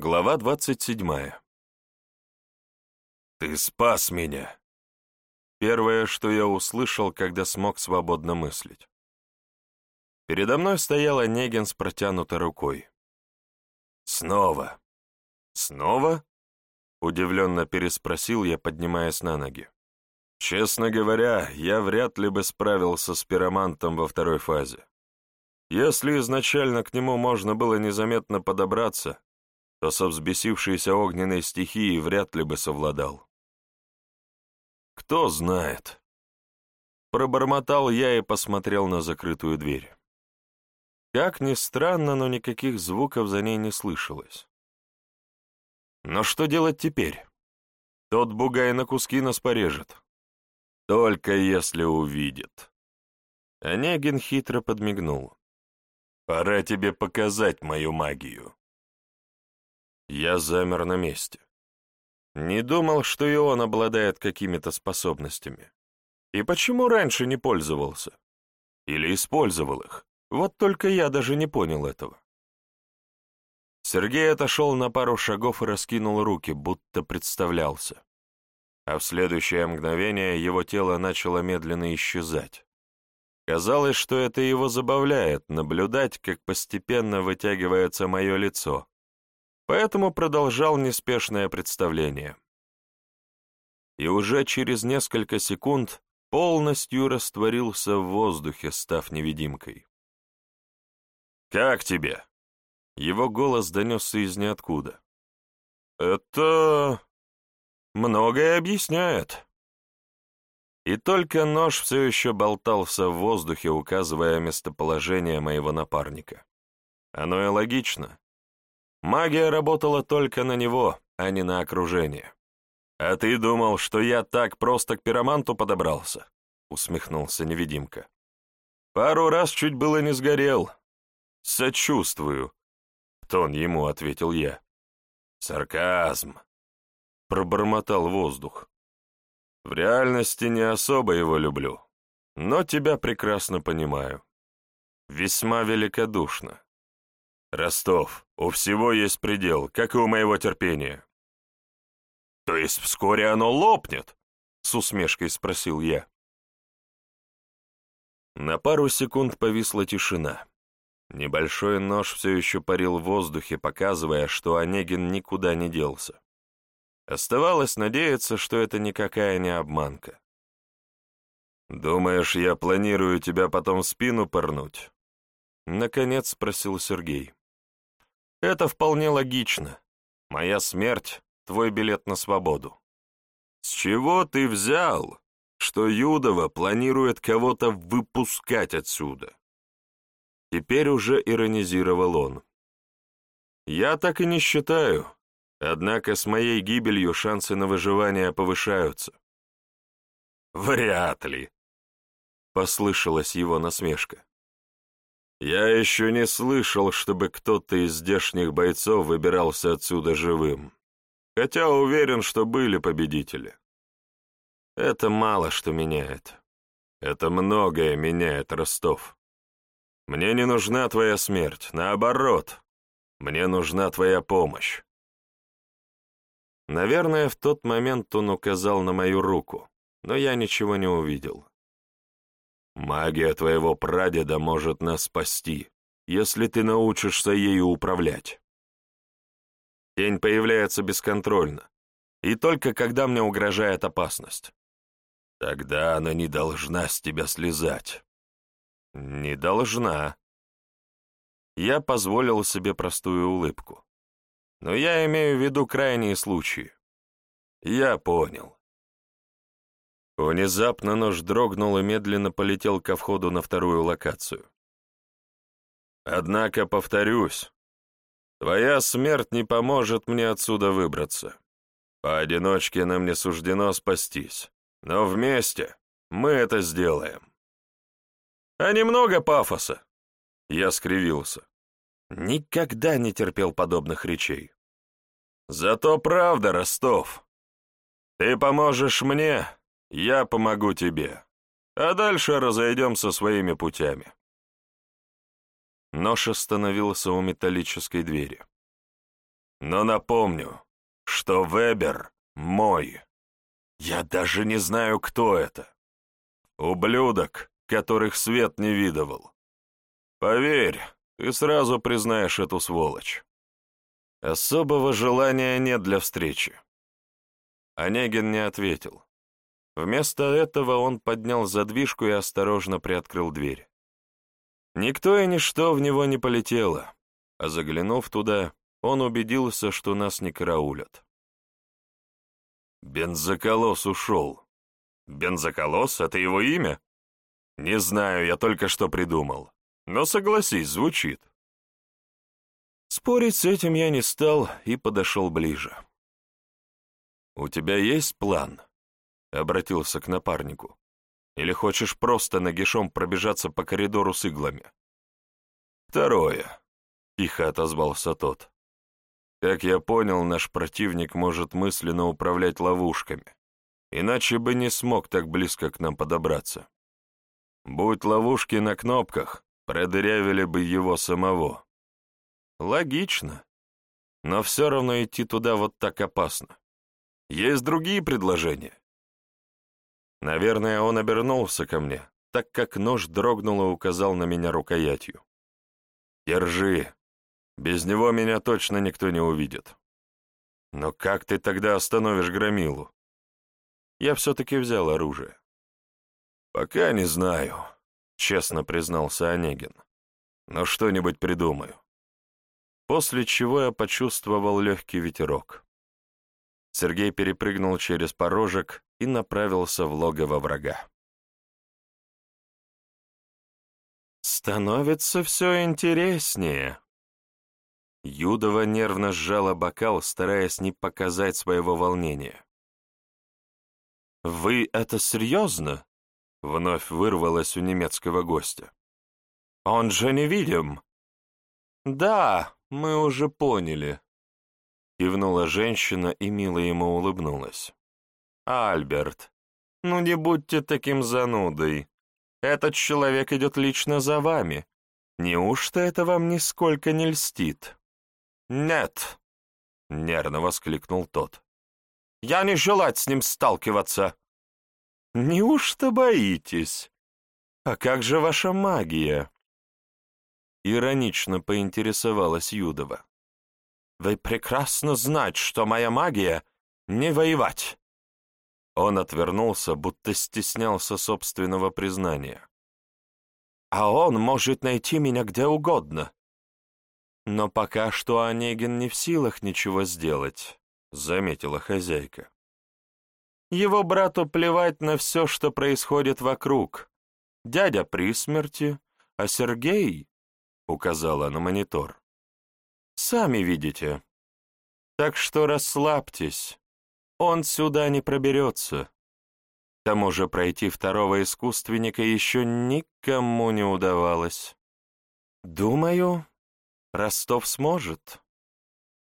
Глава двадцать седьмая. «Ты спас меня!» Первое, что я услышал, когда смог свободно мыслить. Передо мной стоял Онегин с протянутой рукой. «Снова!» «Снова?» — удивленно переспросил я, поднимаясь на ноги. «Честно говоря, я вряд ли бы справился с пиромантом во второй фазе. Если изначально к нему можно было незаметно подобраться, то со взбесившейся огненной стихией вряд ли бы совладал. Кто знает. Пробормотал я и посмотрел на закрытую дверь. Как ни странно, но никаких звуков за ней не слышалось. Но что делать теперь? Тот бугай на куски нас порежет. Только если увидит. Онегин хитро подмигнул. «Пора тебе показать мою магию». Я замер на месте. Не думал, что и он обладает какими-то способностями. И почему раньше не пользовался? Или использовал их? Вот только я даже не понял этого. Сергей отошел на пару шагов и раскинул руки, будто представлялся. А в следующее мгновение его тело начало медленно исчезать. Казалось, что это его забавляет, наблюдать, как постепенно вытягивается мое лицо, поэтому продолжал неспешное представление. И уже через несколько секунд полностью растворился в воздухе, став невидимкой. «Как тебе?» Его голос донесся из ниоткуда. «Это... многое объясняет». И только нож все еще болтался в воздухе, указывая местоположение моего напарника. Оно и логично. Магия работала только на него, а не на окружение. «А ты думал, что я так просто к пироманту подобрался?» — усмехнулся невидимка. «Пару раз чуть было не сгорел. Сочувствую», — тон ему ответил я. «Сарказм», — пробормотал воздух. «В реальности не особо его люблю, но тебя прекрасно понимаю. Весьма великодушно. Ростов, у всего есть предел, как и у моего терпения. То есть вскоре оно лопнет? С усмешкой спросил я. На пару секунд повисла тишина. Небольшой нож все еще парил в воздухе, показывая, что Онегин никуда не делся. Оставалось надеяться, что это никакая не обманка. «Думаешь, я планирую тебя потом в спину пырнуть?» Наконец спросил Сергей. Это вполне логично. Моя смерть — твой билет на свободу. С чего ты взял, что Юдова планирует кого-то выпускать отсюда? Теперь уже иронизировал он. Я так и не считаю, однако с моей гибелью шансы на выживание повышаются. Вряд ли, — послышалась его насмешка. Я еще не слышал, чтобы кто-то из здешних бойцов выбирался отсюда живым, хотя уверен, что были победители. Это мало что меняет. Это многое меняет, Ростов. Мне не нужна твоя смерть, наоборот, мне нужна твоя помощь. Наверное, в тот момент он указал на мою руку, но я ничего не увидел. Магия твоего прадеда может нас спасти, если ты научишься ею управлять. Тень появляется бесконтрольно, и только когда мне угрожает опасность. Тогда она не должна с тебя слезать. Не должна. Я позволил себе простую улыбку. Но я имею в виду крайние случаи. Я понял. Внезапно нож дрогнул и медленно полетел ко входу на вторую локацию. Однако, повторюсь, твоя смерть не поможет мне отсюда выбраться. Поодиночке нам не суждено спастись, но вместе мы это сделаем. А немного пафоса. Я скривился. Никогда не терпел подобных речей. Зато правда, Ростов. Ты поможешь мне, я помогу тебе, а дальше разойдемся своими путями. Нож остановился у металлической двери. Но напомню, что Вебер мой. Я даже не знаю, кто это. Ублюдок, которых свет не видывал. Поверь, ты сразу признаешь эту сволочь. Особого желания нет для встречи. Онегин не ответил. Вместо этого он поднял задвижку и осторожно приоткрыл дверь. Никто и ничто в него не полетело, а заглянув туда, он убедился, что нас не караулят. Бензоколос ушел. Бензоколос — это его имя? Не знаю, я только что придумал. Но согласись, звучит. Спорить с этим я не стал и подошел ближе. «У тебя есть план?» — обратился к напарнику. «Или хочешь просто нагишом пробежаться по коридору с иглами?» «Второе», — тихо отозвался тот. «Как я понял, наш противник может мысленно управлять ловушками, иначе бы не смог так близко к нам подобраться. Будь ловушки на кнопках, продырявили бы его самого». «Логично. Но все равно идти туда вот так опасно. Есть другие предложения?» Наверное, он обернулся ко мне, так как нож дрогнул и указал на меня рукоятью. «Держи. Без него меня точно никто не увидит». «Но как ты тогда остановишь Громилу?» Я все-таки взял оружие. «Пока не знаю», — честно признался Онегин. «Но что-нибудь придумаю». После чего я почувствовал легкий ветерок. Сергей перепрыгнул через порожек и направился в логово врага. «Становится все интереснее». Юдова нервно сжала бокал, стараясь не показать своего волнения. «Вы это серьезно?» — вновь вырвалось у немецкого гостя. «Он же невидим». «Да, мы уже поняли», Кивнула женщина и мило ему улыбнулась. «Альберт, ну не будьте таким занудой. Этот человек идет лично за вами. Неужто это вам нисколько не льстит?» «Нет», — нервно воскликнул тот. «Я не желать с ним сталкиваться». «Неужто боитесь? А как же ваша магия?» Иронично поинтересовалась Юдова. Вы прекрасно знаете, что моя магия — не воевать. Он отвернулся, будто стеснялся собственного признания. А он может найти меня где угодно. Но пока что Онегин не в силах ничего сделать, — заметила хозяйка. Его брату плевать на все, что происходит вокруг. Дядя при смерти, а Сергей, — указала на монитор, Сами видите. Так что расслабьтесь. Он сюда не проберется. К тому же пройти второго искусственника еще никому не удавалось. Думаю, Ростов сможет.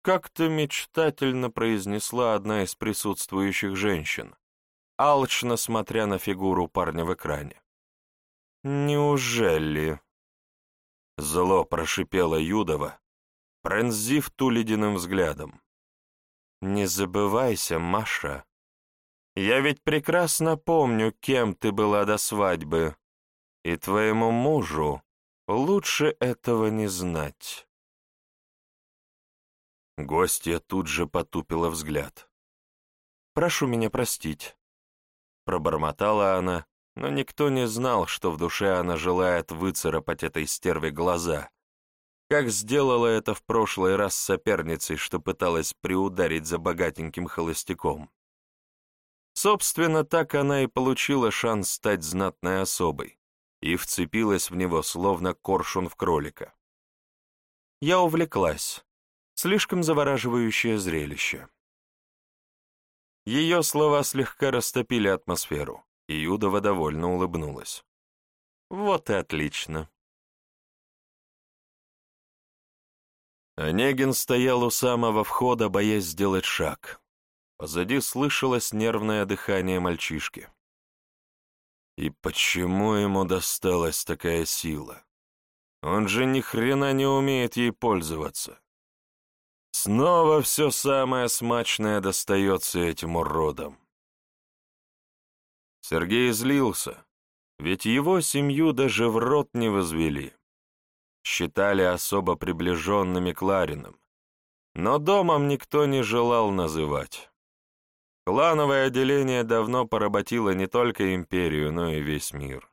Как-то мечтательно произнесла одна из присутствующих женщин, алчно смотря на фигуру парня в экране. «Неужели?» Зло прошипела Юдова, пронзив ту ледяным взглядом. «Не забывайся, Маша. Я ведь прекрасно помню, кем ты была до свадьбы, и твоему мужу лучше этого не знать». Гостья тут же потупила взгляд. «Прошу меня простить», — пробормотала она, но никто не знал, что в душе она желает выцарапать этой стерве глаза, как сделала это в прошлый раз с соперницей, что пыталась приударить за богатеньким холостяком. Собственно, так она и получила шанс стать знатной особой и вцепилась в него, словно коршун в кролика. Я увлеклась. Слишком завораживающее зрелище. Ее слова слегка растопили атмосферу, и Юдова довольно улыбнулась. «Вот и отлично. Онегин стоял у самого входа, боясь сделать шаг. Позади слышалось нервное дыхание мальчишки. И почему ему досталась такая сила? Он же ни хрена не умеет ей пользоваться. снова все самое смачное достается этим уродам. Сергей злился, ведь его семью даже в рот не возвели. Считали особо приближенными к Лариным, но домом никто не желал называть. Клановое отделение давно поработило не только империю, но и весь мир.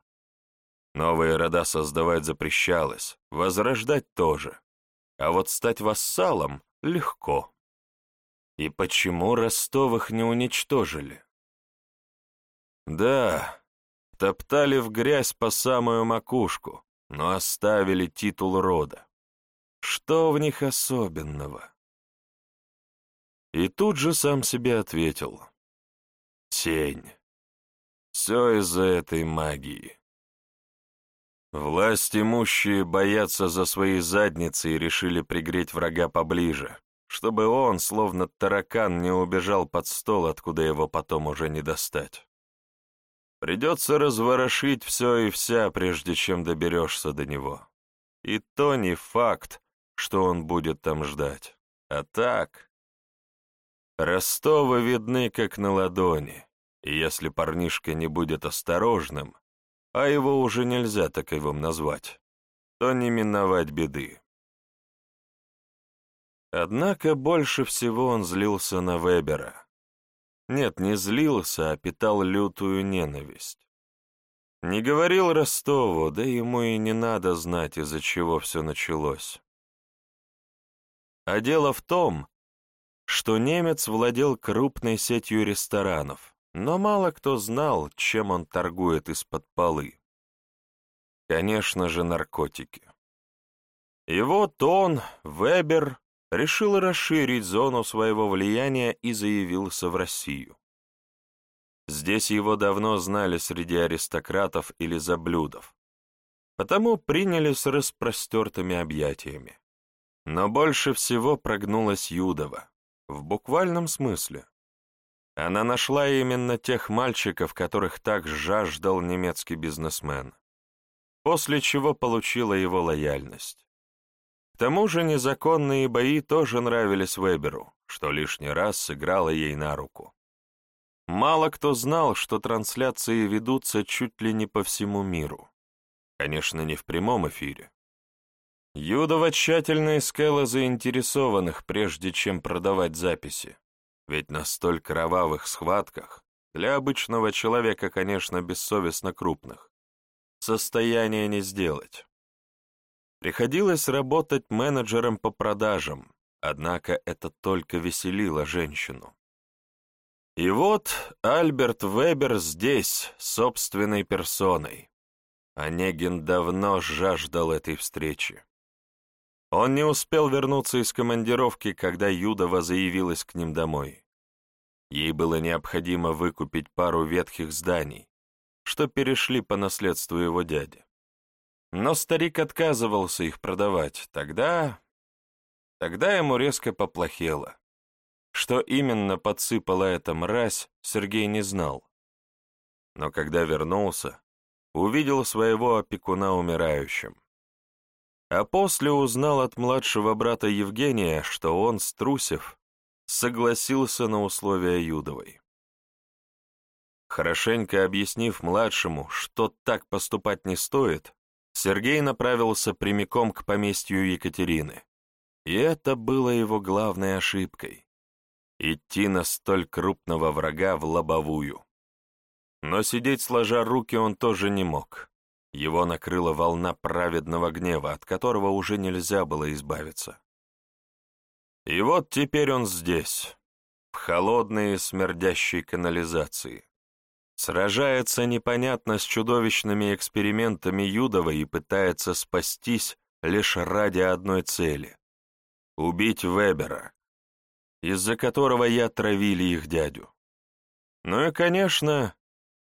Новые рода создавать запрещалось, возрождать тоже. А вот стать вассалом легко. И почему Ростовых не уничтожили? Да, топтали в грязь по самую макушку, но оставили титул рода. Что в них особенного? И тут же сам себе ответил. Тень. Все из-за этой магии. Власть имущие боятся за свои задницы и решили пригреть врага поближе, чтобы он, словно таракан, не убежал под стол, откуда его потом уже не достать. Придется разворошить все и вся, прежде чем доберешься до него. И то не факт, что он будет там ждать. А так... Ростовы видны как на ладони, и если парнишка не будет осторожным, а его уже нельзя таковым назвать, то не миновать беды. Однако больше всего он злился на Вебера. Нет, не злился, а питал лютую ненависть. Не говорил Ростову, да ему и не надо знать, из-за чего все началось. А дело в том, что немец владел крупной сетью ресторанов, но мало кто знал, чем он торгует из-под полы. Конечно же, наркотики. И вот он, Вебер, решил расширить зону своего влияния и заявился в Россию. Здесь его давно знали среди аристократов или заблюдов, потому приняли с распростертыми объятиями. Но больше всего прогнулась Юдова, в буквальном смысле. Она нашла именно тех мальчиков, которых так жаждал немецкий бизнесмен, после чего получила его лояльность. К тому же незаконные бои тоже нравились Веберу, что лишний раз сыграло ей на руку. Мало кто знал, что трансляции ведутся чуть ли не по всему миру. Конечно, не в прямом эфире. Юдова тщательно искала заинтересованных, прежде чем продавать записи. Ведь на столь кровавых схватках, для обычного человека, конечно, бессовестно крупных, состояние не сделать. Приходилось работать менеджером по продажам, однако это только веселило женщину. И вот Альберт Вебер здесь, собственной персоной. Онегин давно жаждал этой встречи. Он не успел вернуться из командировки, когда Юдова заявилась к ним домой. Ей было необходимо выкупить пару ветхих зданий, что перешли по наследству его дяди. Но старик отказывался их продавать. Тогда... Тогда ему резко поплохело. Что именно подсыпала эта мразь, Сергей не знал. Но когда вернулся, увидел своего опекуна умирающим а после узнал от младшего брата Евгения, что он, струсив, согласился на условия Юдовой. Хорошенько объяснив младшему, что так поступать не стоит, Сергей направился прямиком к поместью Екатерины. И это было его главной ошибкой — идти на столь крупного врага в лобовую. Но сидеть сложа руки он тоже не мог. Его накрыла волна праведного гнева, от которого уже нельзя было избавиться. И вот теперь он здесь, в холодной смердящей канализации. Сражается непонятно с чудовищными экспериментами Юдова и пытается спастись лишь ради одной цели — убить Вебера, из-за которого я травили их дядю. Ну и, конечно,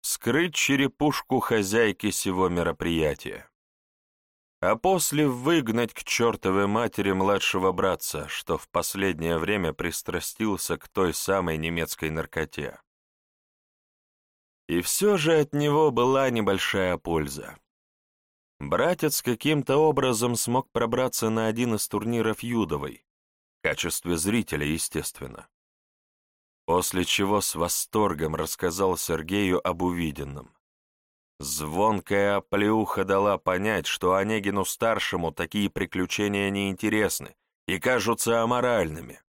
скрыть черепушку хозяйки сего мероприятия. А после выгнать к чертовой матери младшего братца, что в последнее время пристрастился к той самой немецкой наркоте. И все же от него была небольшая польза. Братец каким-то образом смог пробраться на один из турниров Юдовой, качестве зрителя, естественно. После чего с восторгом рассказал Сергею об увиденном. Звонкая оплеуха дала понять, что Онегину-старшему такие приключения неинтересны и кажутся аморальными.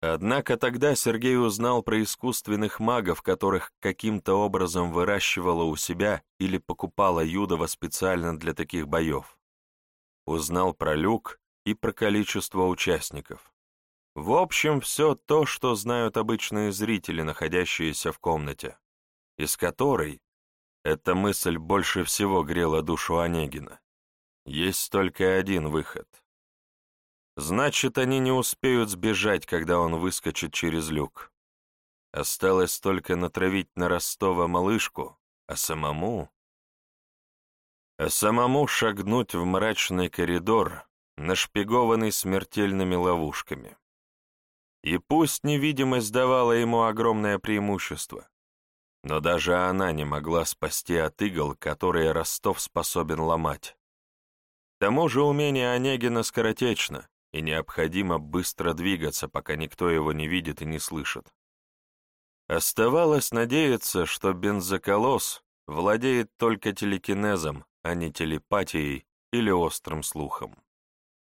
Однако тогда Сергей узнал про искусственных магов, которых каким-то образом выращивала у себя или покупала Юдова специально для таких боев. Узнал про люк и про количество участников. В общем, все то, что знают обычные зрители, находящиеся в комнате, из которой эта мысль больше всего грела душу Онегина. Есть только один выход — Значит, они не успеют сбежать, когда он выскочит через люк. Осталось только натравить на Ростова малышку, а самому... А самому шагнуть в мрачный коридор, нашпигованный смертельными ловушками. И пусть невидимость давала ему огромное преимущество, но даже она не могла спасти от игл, которые Ростов способен ломать. К тому же умение Онегина скоротечно, и необходимо быстро двигаться, пока никто его не видит и не слышит. Оставалось надеяться, что бензоколос владеет только телекинезом, а не телепатией или острым слухом.